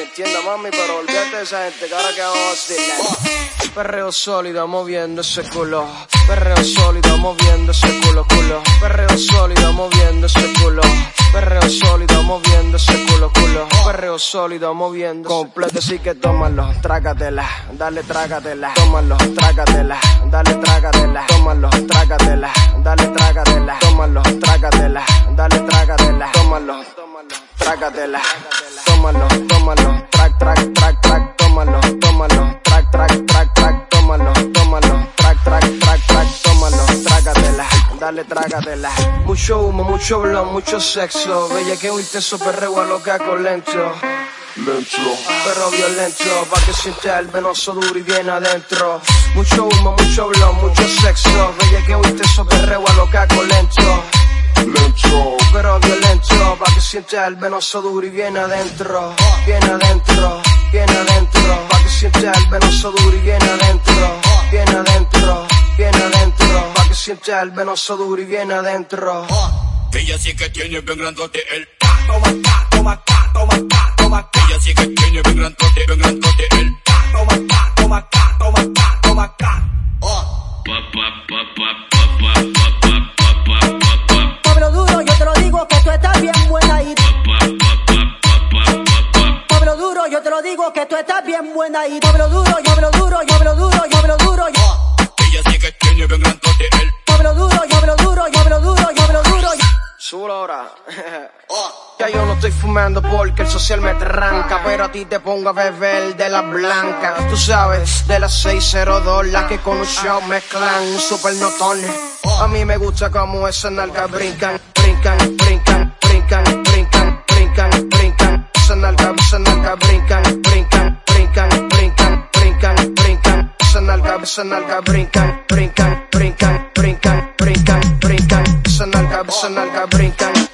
que entienda, mami, pero olvídate de esa gente, ahora que vamos a. Perreo sólido, moviendo ese culo. Perreo sólido, moviendo ese culo, culo. Perreo sólido, moviendo ese culo. Perreo sólido, moviendo ese culo, culo. Perreo sólido, moviendo. Completo, sí que tómalo, trágatela, dale, trágatela. Tómalo, trágatela, dale, trágatela. Tómalo, trágatela, dale, trágatela. Tómalo, trágatela, dale, trágatela. Tómalo, trágatela. Tómalo, dale, trágatela. Mucho humo, mucho blon, mucho sexo. Bella que un intenso perreo a loca con lento. Lento, Pero violento, pa' que sienta el venoso duro y bien adentro. Mucho humo, mucho blon, mucho sexo. Bella que un intenso perreo a loca con lento. lento, Pero violento, pa' que sienta el venoso duro y bien adentro. Bien adentro, bien adentro. Pa' que sienta el venoso duro y bien adentro. Pa' el venoso duro y bien adentro. Ella sí que tiene bien grandote el ta, toma toma toma toma. Ella sí que tiene bien grandote, bien grandote el ta, toma toma ta, toma ta, toma ta. Pablo Duro, yo te lo digo que tú estás bien buena y Pablo Duro, yo te lo digo que tú estás bien buena y Pablo Duro, yo ahora. Ya yo no estoy fumando porque el social me tranca, pero a ti te pongo a beber de la blanca. Tú sabes, de las 602, la que con un show mezclan super notones. A mí me gusta como esas nalgas brincan, brincan, brincan, brincan, brincan, brincan, brincan. Esas nalgas, esas nalgas brincan, brincan, brincan, brincan, brincan, brincan. Esas nalgas, esas nalgas brincan, brincan, brincan, esas nalgas brincan.